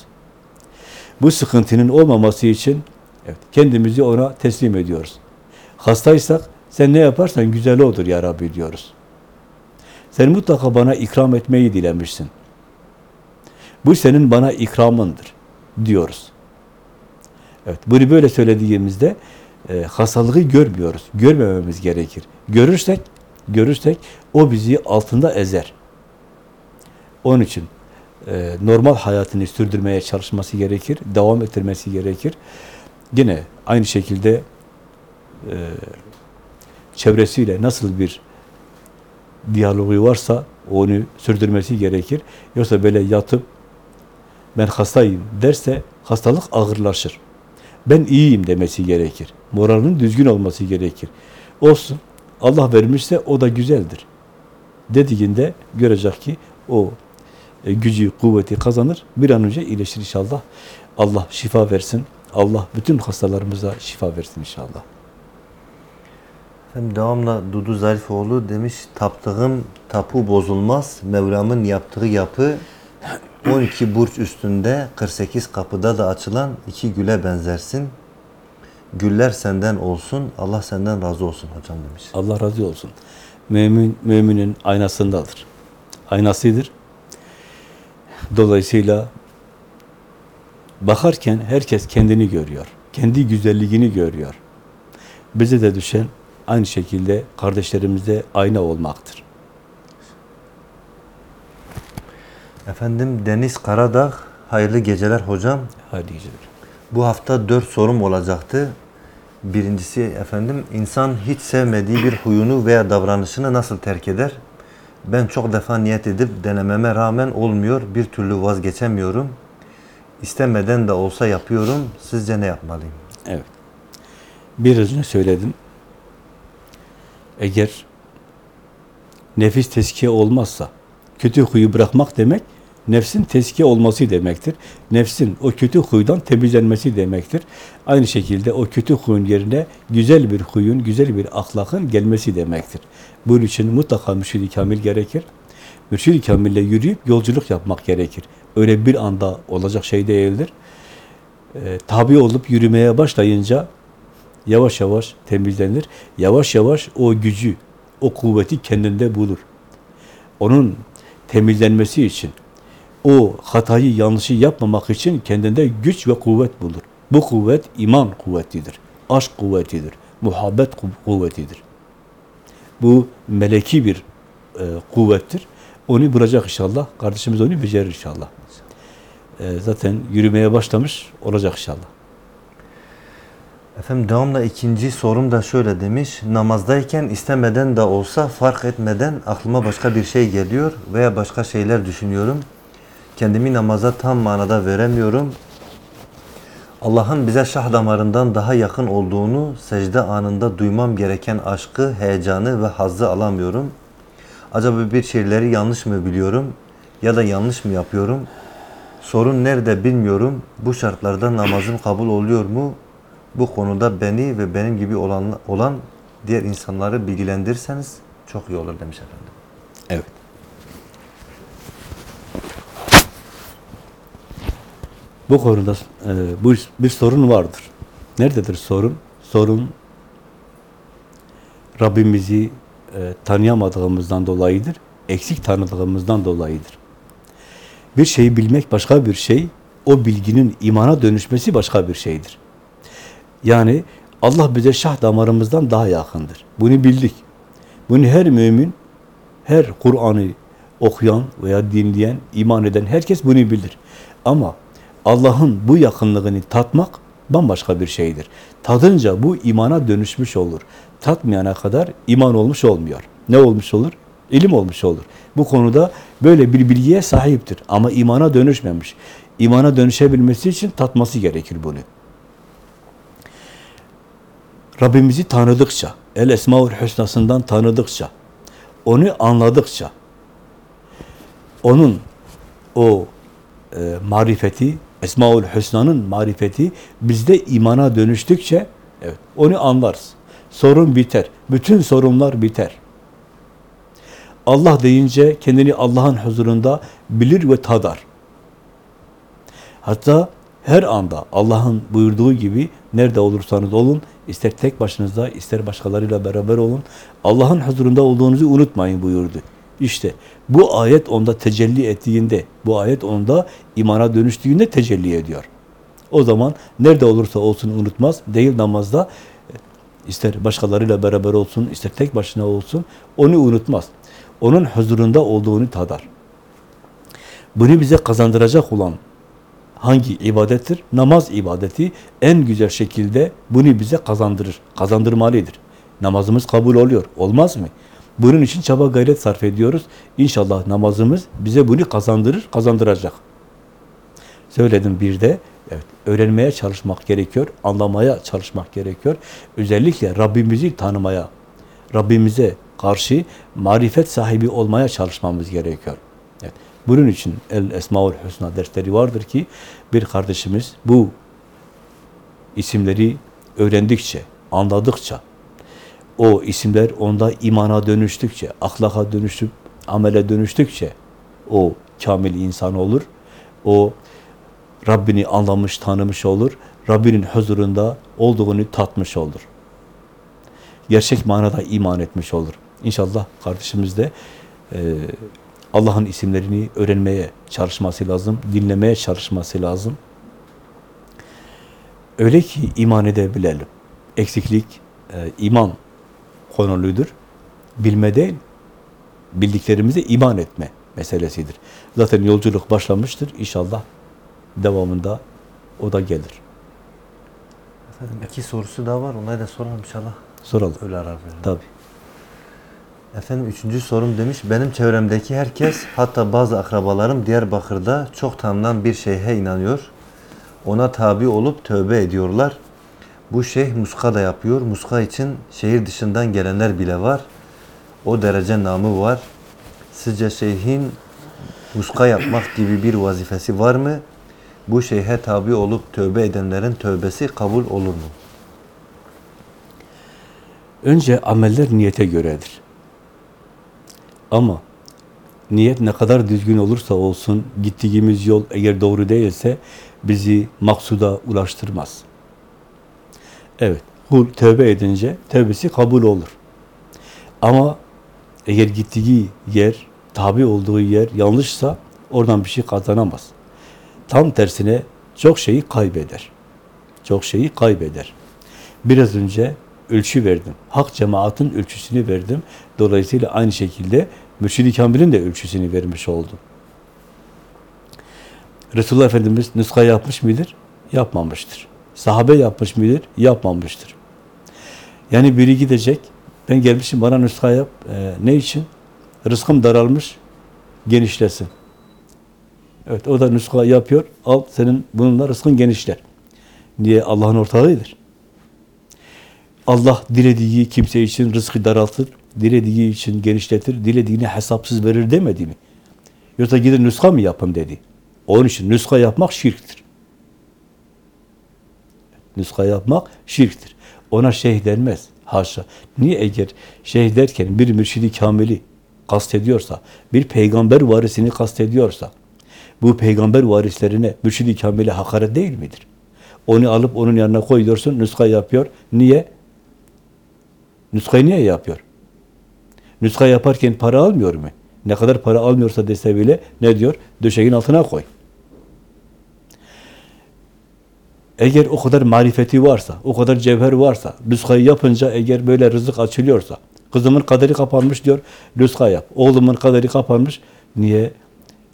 Bu sıkıntının olmaması için evet, kendimizi ona teslim ediyoruz. Hastaysak sen ne yaparsan güzel odur ya Rabbi diyoruz. Sen mutlaka bana ikram etmeyi dilemişsin. Bu senin bana ikramındır diyoruz. Evet, bunu böyle söylediğimizde e, hastalığı görmüyoruz. Görmememiz gerekir. Görürsek, görürsek o bizi altında ezer. Onun için e, normal hayatını sürdürmeye çalışması gerekir, devam ettirmesi gerekir. Yine aynı şekilde e, çevresiyle nasıl bir diyaloğu varsa onu sürdürmesi gerekir. Yoksa böyle yatıp ben hastayım derse hastalık ağırlaşır. Ben iyiyim demesi gerekir. Moralinin düzgün olması gerekir. Olsun. Allah vermişse o da güzeldir. Dediğinde görecek ki o e, gücü, kuvveti kazanır. Bir an önce iyileşir inşallah. Allah şifa versin. Allah bütün hastalarımıza şifa versin inşallah. Efendim devamla Dudu Zarifoğlu demiş taptığım tapu bozulmaz. Mevlam'ın yaptığı yapı 12 burç üstünde 48 kapıda da açılan iki güle benzersin. Güller senden olsun. Allah senden razı olsun hocam demiş. Allah razı olsun. Mümin, müminin aynasındadır. Aynasıdır. Dolayısıyla bakarken herkes kendini görüyor. Kendi güzelliğini görüyor. Bize de düşen aynı şekilde kardeşlerimize ayna olmaktır. Efendim Deniz Karadağ hayırlı geceler hocam. Hadi geceler. Bu hafta dört sorum olacaktı. Birincisi efendim insan hiç sevmediği bir huyunu veya davranışını nasıl terk eder? Ben çok defa niyet edip denememe rağmen olmuyor. Bir türlü vazgeçemiyorum. İstemeden de olsa yapıyorum. Sizce ne yapmalıyım? Evet. Biraz önce söyledim. Eğer nefis teskiye olmazsa, kötü huyu bırakmak demek, nefsin teskiye olması demektir. Nefsin o kötü huydan temizlenmesi demektir. Aynı şekilde o kötü huyun yerine güzel bir huyun, güzel bir ahlakın gelmesi demektir. Bunun için mutlaka mürşid-i kamil gerekir. Mürşid-i kamille yürüyüp yolculuk yapmak gerekir. Öyle bir anda olacak şey değildir. Ee, tabi olup yürümeye başlayınca yavaş yavaş temizlenir. Yavaş yavaş o gücü, o kuvveti kendinde bulur. Onun temizlenmesi için, o hatayı, yanlışı yapmamak için kendinde güç ve kuvvet bulur. Bu kuvvet iman kuvvetidir, aşk kuvvetidir, muhabbet kuv- kuvvetidir. Bu meleki bir e, kuvvettir. Onu bulacak inşallah. Kardeşimiz onu becerir inşallah. E, zaten yürümeye başlamış, olacak inşallah. Efendim devamla ikinci sorum da şöyle demiş. Namazdayken istemeden de olsa fark etmeden aklıma başka bir şey geliyor veya başka şeyler düşünüyorum. Kendimi namaza tam manada veremiyorum. Allah'ın bize şah damarından daha yakın olduğunu secde anında duymam gereken aşkı, heyecanı ve hazzı alamıyorum. Acaba bir şeyleri yanlış mı biliyorum ya da yanlış mı yapıyorum? Sorun nerede bilmiyorum. Bu şartlarda namazım kabul oluyor mu? Bu konuda beni ve benim gibi olan, olan diğer insanları bilgilendirirseniz çok iyi olur demiş efendim. Evet. Bu konuda e, bu bir sorun vardır. Nerededir sorun? Sorun Rabbimizi e, tanıyamadığımızdan dolayıdır. Eksik tanıdığımızdan dolayıdır. Bir şeyi bilmek başka bir şey, o bilginin imana dönüşmesi başka bir şeydir. Yani Allah bize şah damarımızdan daha yakındır. Bunu bildik. Bunu her mümin, her Kur'an'ı okuyan veya dinleyen, iman eden herkes bunu bilir. Ama Allah'ın bu yakınlığını tatmak bambaşka bir şeydir. Tadınca bu imana dönüşmüş olur. Tatmayana kadar iman olmuş olmuyor. Ne olmuş olur? İlim olmuş olur. Bu konuda böyle bir bilgiye sahiptir. Ama imana dönüşmemiş. İmana dönüşebilmesi için tatması gerekir bunu. Rabbimizi tanıdıkça, El Esmaül Hüsna'sından tanıdıkça, onu anladıkça, onun o e, marifeti, Esmaül Hüsna'nın marifeti bizde imana dönüştükçe evet onu anlarız. Sorun biter. Bütün sorunlar biter. Allah deyince kendini Allah'ın huzurunda bilir ve tadar. Hatta her anda Allah'ın buyurduğu gibi nerede olursanız olun, ister tek başınıza, ister başkalarıyla beraber olun, Allah'ın huzurunda olduğunuzu unutmayın buyurdu. İşte bu ayet onda tecelli ettiğinde, bu ayet onda imana dönüştüğünde tecelli ediyor. O zaman nerede olursa olsun unutmaz, değil namazda, ister başkalarıyla beraber olsun, ister tek başına olsun, onu unutmaz. Onun huzurunda olduğunu tadar. Bunu bize kazandıracak olan hangi ibadettir? Namaz ibadeti en güzel şekilde bunu bize kazandırır, kazandırmalıdır. Namazımız kabul oluyor, olmaz mı? Bunun için çaba gayret sarf ediyoruz. İnşallah namazımız bize bunu kazandırır, kazandıracak. Söyledim bir de, evet, öğrenmeye çalışmak gerekiyor, anlamaya çalışmak gerekiyor. Özellikle Rabbimizi tanımaya, Rabbimize karşı marifet sahibi olmaya çalışmamız gerekiyor. Bunun için El Esmaül Hüsna dersleri vardır ki bir kardeşimiz bu isimleri öğrendikçe, anladıkça, o isimler onda imana dönüştükçe, ahlaka dönüşüp, amele dönüştükçe o kamil insan olur. O Rabbini anlamış, tanımış olur. Rabbinin huzurunda olduğunu tatmış olur. Gerçek manada iman etmiş olur. İnşallah kardeşimiz de e, Allah'ın isimlerini öğrenmeye çalışması lazım, dinlemeye çalışması lazım. Öyle ki iman edebilelim. Eksiklik e, iman konuludur. Bilme değil, bildiklerimize iman etme meselesidir. Zaten yolculuk başlamıştır. İnşallah devamında o da gelir. Efendim iki sorusu daha var. Onları da soralım inşallah. Soralım. Öyle arar. Tabii. Efendim üçüncü sorum demiş. Benim çevremdeki herkes hatta bazı akrabalarım Diyarbakır'da çok tanınan bir şeyhe inanıyor. Ona tabi olup tövbe ediyorlar. Bu şeyh muska da yapıyor. Muska için şehir dışından gelenler bile var. O derece namı var. Sizce şeyhin muska yapmak gibi bir vazifesi var mı? Bu şeyhe tabi olup tövbe edenlerin tövbesi kabul olur mu? Önce ameller niyete göredir. Ama niyet ne kadar düzgün olursa olsun, gittiğimiz yol eğer doğru değilse bizi maksuda ulaştırmaz. Evet, kul tövbe edince tövbesi kabul olur. Ama eğer gittiği yer, tabi olduğu yer yanlışsa oradan bir şey kazanamaz. Tam tersine çok şeyi kaybeder. Çok şeyi kaybeder. Biraz önce ölçü verdim. Hak cemaatin ölçüsünü verdim. Dolayısıyla aynı şekilde Mürşid-i Kamil'in de ölçüsünü vermiş oldum. Resulullah Efendimiz nuska yapmış mıdır? Yapmamıştır. Sahabe yapmış mıdır? Yapmamıştır. Yani biri gidecek, ben gelmişim bana nuska yap. Ee, ne için? Rızkım daralmış, genişlesin. Evet, o da nuska yapıyor. Al senin bununla rızkın genişler. Niye? Allah'ın ortağıdır. Allah dilediği kimse için rızkı daraltır, dilediği için genişletir, dilediğini hesapsız verir demedi mi? Yoksa gidin nuska mı yapın dedi. Onun için nuska yapmak şirktir. Nuska yapmak şirktir. Ona şeyh denmez. Haşa. Niye eğer şeyh derken bir mürşidi kamili kastediyorsa, bir peygamber varisini kastediyorsa, bu peygamber varislerine mürşidi kamili hakaret değil midir? Onu alıp onun yanına koyuyorsun, nuska yapıyor. Niye? Nuskayı niye yapıyor? Nuska yaparken para almıyor mu? Ne kadar para almıyorsa dese bile ne diyor? Döşeğin altına koy. Eğer o kadar marifeti varsa, o kadar cevher varsa, nuskayı yapınca eğer böyle rızık açılıyorsa, kızımın kaderi kapanmış diyor, nuska yap. Oğlumun kaderi kapanmış, niye?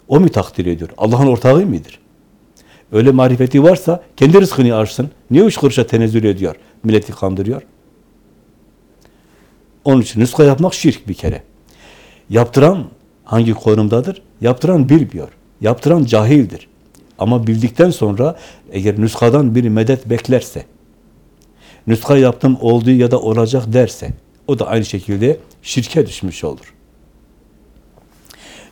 O mu takdir ediyor? Allah'ın ortağı mıdır? Öyle marifeti varsa kendi rızkını açsın. Niye üç kuruşa tenezzül ediyor? Milleti kandırıyor. Onun için nuska yapmak şirk bir kere. Yaptıran hangi konumdadır? Yaptıran bilmiyor. Yaptıran cahildir. Ama bildikten sonra eğer nuskadan bir medet beklerse, nuska yaptım oldu ya da olacak derse, o da aynı şekilde şirke düşmüş olur.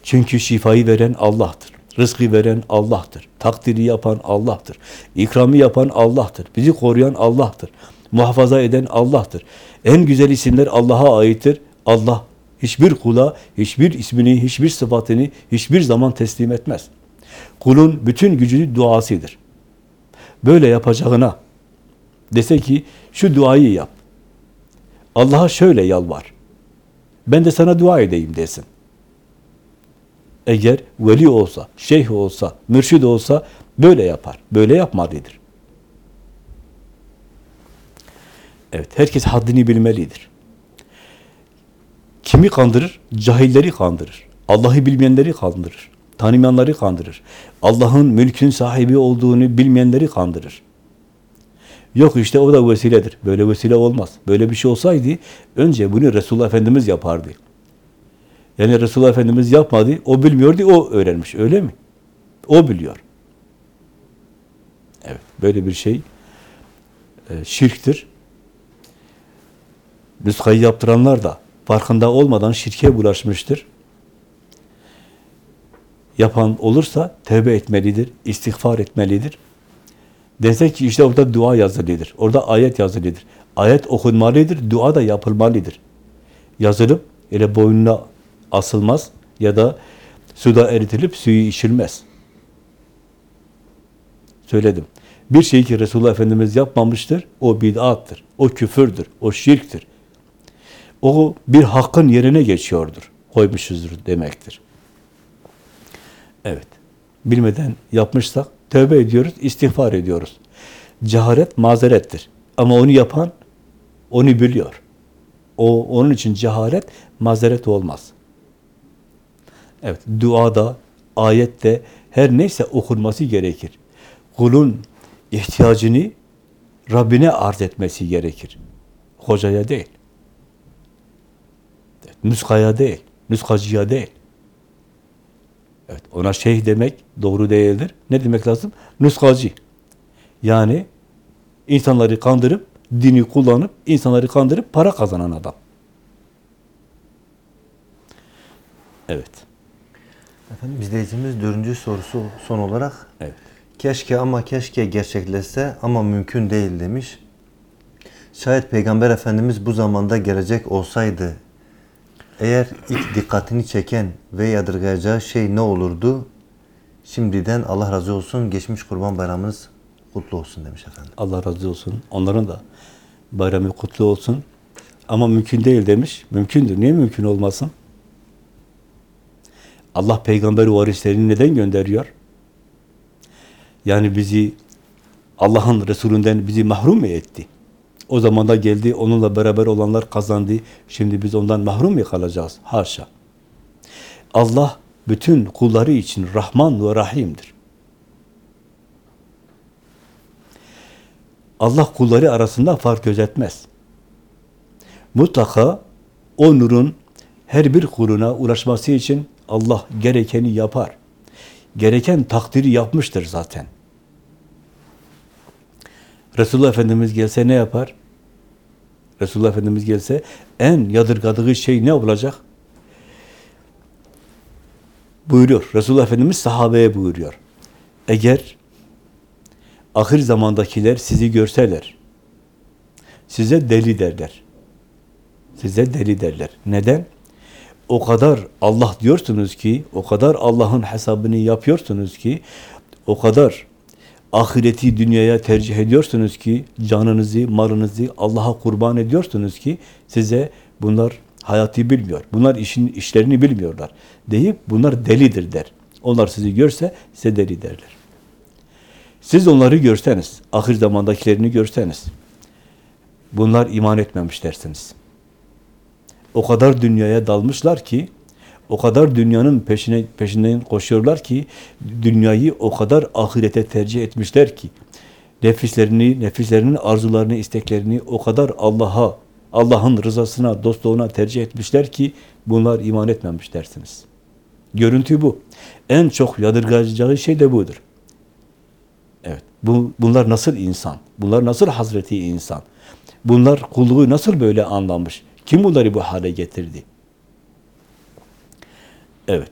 Çünkü şifayı veren Allah'tır. Rızkı veren Allah'tır. Takdiri yapan Allah'tır. İkramı yapan Allah'tır. Bizi koruyan Allah'tır. Muhafaza eden Allah'tır. En güzel isimler Allah'a aittir. Allah hiçbir kula, hiçbir ismini, hiçbir sıfatını hiçbir zaman teslim etmez. Kulun bütün gücü duasıdır. Böyle yapacağına dese ki şu duayı yap. Allah'a şöyle yalvar. Ben de sana dua edeyim desin. Eğer veli olsa, şeyh olsa, mürşid olsa böyle yapar. Böyle yapmalıdır. Evet, herkes haddini bilmelidir. Kimi kandırır? Cahilleri kandırır. Allah'ı bilmeyenleri kandırır. Tanımayanları kandırır. Allah'ın mülkün sahibi olduğunu bilmeyenleri kandırır. Yok işte o da vesiledir. Böyle vesile olmaz. Böyle bir şey olsaydı önce bunu Resulullah Efendimiz yapardı. Yani Resulullah Efendimiz yapmadı, o bilmiyordu, o öğrenmiş. Öyle mi? O biliyor. Evet, böyle bir şey e, şirktir. Nüskayı yaptıranlar da farkında olmadan şirke bulaşmıştır. Yapan olursa tövbe etmelidir, istiğfar etmelidir. Dese ki işte orada dua yazılıdır. Orada ayet yazılıdır. Ayet okunmalıdır, dua da yapılmalıdır. Yazılıp öyle boynuna asılmaz ya da suda eritilip suyu içilmez. Söyledim. Bir şey ki Resulullah Efendimiz yapmamıştır, o bid'attır, o küfürdür, o şirktir. O bir hakkın yerine geçiyordur, koymuşuzdur demektir. Evet, bilmeden yapmışsak tövbe ediyoruz, istiğfar ediyoruz. Cehalet mazerettir. Ama onu yapan, onu biliyor. O Onun için cehalet mazeret olmaz. Evet, duada, ayette her neyse okunması gerekir. Kulun ihtiyacını Rabbine arz etmesi gerekir. Hocaya değil. Evet, Nuskaya değil, nuskacıya değil. Evet, ona şeyh demek doğru değildir. Ne demek lazım? Nuskacı. Yani insanları kandırıp, dini kullanıp, insanları kandırıp para kazanan adam. Evet. Efendim izleyicimiz dördüncü sorusu son olarak Evet. keşke ama keşke gerçekleşse ama mümkün değil demiş. Şayet Peygamber Efendimiz bu zamanda gelecek olsaydı eğer ilk dikkatini çeken ve yadırgayacağı şey ne olurdu? Şimdiden Allah razı olsun geçmiş kurban bayramınız kutlu olsun demiş efendim. Allah razı olsun. Onların da bayramı kutlu olsun. Ama mümkün değil demiş. Mümkündür. Niye mümkün olmasın? Allah peygamber varislerini neden gönderiyor? Yani bizi Allah'ın Resulünden bizi mahrum mu etti? O zaman da geldi, onunla beraber olanlar kazandı. Şimdi biz ondan mahrum mu kalacağız? Haşa. Allah bütün kulları için Rahman ve Rahim'dir. Allah kulları arasında fark gözetmez. Mutlaka o nurun her bir kuluna ulaşması için Allah gerekeni yapar. Gereken takdiri yapmıştır zaten. Resulullah Efendimiz gelse ne yapar? Resulullah Efendimiz gelse en yadırgadığı şey ne olacak? Buyuruyor. Resulullah Efendimiz sahabeye buyuruyor. Eğer ahir zamandakiler sizi görseler, size deli derler. Size deli derler. Neden? O kadar Allah diyorsunuz ki, o kadar Allah'ın hesabını yapıyorsunuz ki, o kadar ahireti dünyaya tercih ediyorsunuz ki, canınızı, malınızı Allah'a kurban ediyorsunuz ki, size bunlar hayatı bilmiyor, bunlar işin işlerini bilmiyorlar deyip bunlar delidir der. Onlar sizi görse size deli derler. Siz onları görseniz, ahir zamandakilerini görseniz, bunlar iman etmemiş dersiniz. O kadar dünyaya dalmışlar ki, o kadar dünyanın peşine peşinden koşuyorlar ki, dünyayı o kadar ahirete tercih etmişler ki, nefislerini, nefislerinin arzularını, isteklerini o kadar Allah'a, Allah'ın rızasına, dostluğuna tercih etmişler ki, bunlar iman etmemiş dersiniz. Görüntü bu. En çok yadırgayacağı şey de budur. Evet. Bu, bunlar nasıl insan? Bunlar nasıl Hazreti insan? Bunlar kulluğu nasıl böyle anlamış? Kim bunları bu hale getirdi? Evet.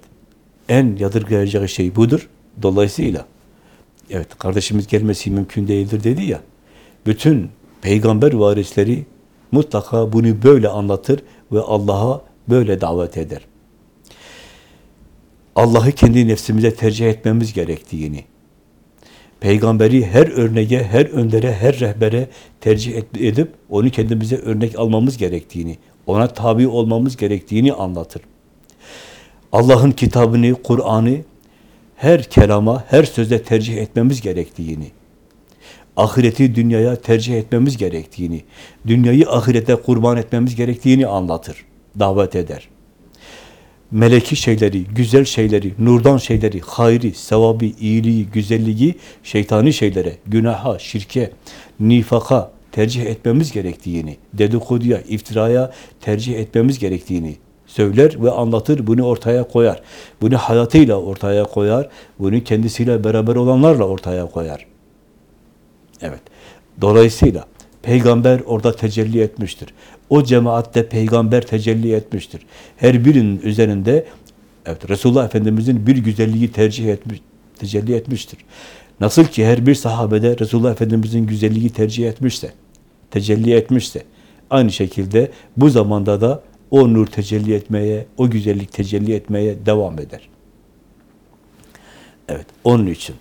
En yadırgayacağı şey budur. Dolayısıyla evet kardeşimiz gelmesi mümkün değildir dedi ya. Bütün peygamber varisleri mutlaka bunu böyle anlatır ve Allah'a böyle davet eder. Allah'ı kendi nefsimize tercih etmemiz gerektiğini, peygamberi her örneğe, her öndere, her rehbere tercih edip onu kendimize örnek almamız gerektiğini, ona tabi olmamız gerektiğini anlatır. Allah'ın kitabını, Kur'an'ı her kelama, her söze tercih etmemiz gerektiğini, ahireti dünyaya tercih etmemiz gerektiğini, dünyayı ahirete kurban etmemiz gerektiğini anlatır, davet eder. Meleki şeyleri, güzel şeyleri, nurdan şeyleri, hayri, sevabı, iyiliği, güzelliği, şeytani şeylere, günaha, şirke, nifaka tercih etmemiz gerektiğini, dedikoduya, iftiraya tercih etmemiz gerektiğini söyler ve anlatır, bunu ortaya koyar. Bunu hayatıyla ortaya koyar, bunu kendisiyle beraber olanlarla ortaya koyar. Evet. Dolayısıyla peygamber orada tecelli etmiştir. O cemaatte peygamber tecelli etmiştir. Her birinin üzerinde evet Resulullah Efendimizin bir güzelliği tercih etmiş, tecelli etmiştir. Nasıl ki her bir sahabede Resulullah Efendimiz'in güzelliği tercih etmişse, tecelli etmişse, aynı şekilde bu zamanda da o nur tecelli etmeye, o güzellik tecelli etmeye devam eder. Evet, onun için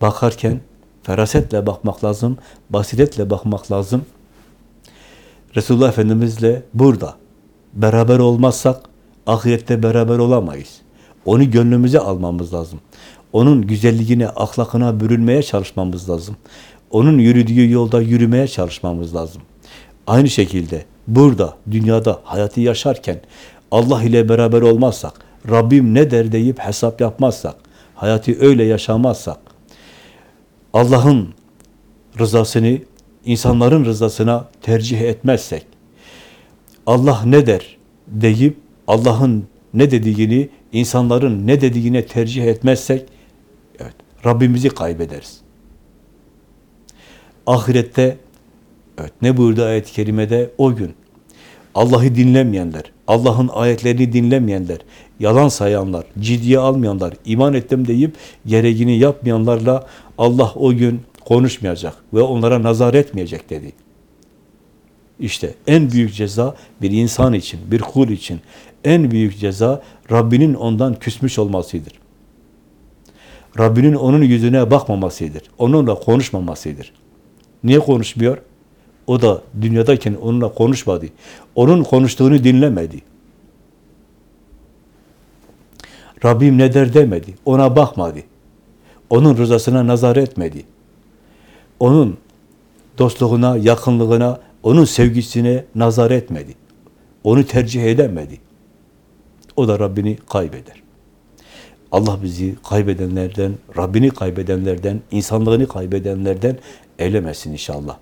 bakarken ferasetle bakmak lazım, basiretle bakmak lazım. Resulullah Efendimizle burada beraber olmazsak ahirette beraber olamayız. Onu gönlümüze almamız lazım. Onun güzelliğine, ahlakına bürünmeye çalışmamız lazım. Onun yürüdüğü yolda yürümeye çalışmamız lazım. Aynı şekilde burada, dünyada hayatı yaşarken Allah ile beraber olmazsak, Rabbim ne der deyip hesap yapmazsak, hayatı öyle yaşamazsak, Allah'ın rızasını insanların rızasına tercih etmezsek, Allah ne der deyip Allah'ın ne dediğini insanların ne dediğine tercih etmezsek, evet, Rabbimizi kaybederiz. Ahirette, evet, ne buyurdu ayet-i kerimede? O gün Allah'ı dinlemeyenler, Allah'ın ayetlerini dinlemeyenler, yalan sayanlar, ciddiye almayanlar, iman ettim deyip gereğini yapmayanlarla Allah o gün konuşmayacak ve onlara nazar etmeyecek dedi. İşte en büyük ceza bir insan için, bir kul için en büyük ceza Rabbinin ondan küsmüş olmasıdır. Rabbinin onun yüzüne bakmamasıdır. Onunla konuşmamasıdır. Niye konuşmuyor? O da dünyadayken onunla konuşmadı. Onun konuştuğunu dinlemedi. Rabbim ne der demedi. Ona bakmadı. Onun rızasına nazar etmedi. Onun dostluğuna, yakınlığına, onun sevgisine nazar etmedi. Onu tercih edemedi. O da Rabbini kaybeder. Allah bizi kaybedenlerden, Rabbini kaybedenlerden, insanlığını kaybedenlerden eylemesin inşallah.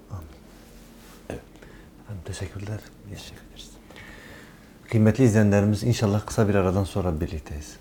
Teşekkürler. Teşekkür ederiz. Kıymetli izleyenlerimiz inşallah kısa bir aradan sonra birlikteyiz.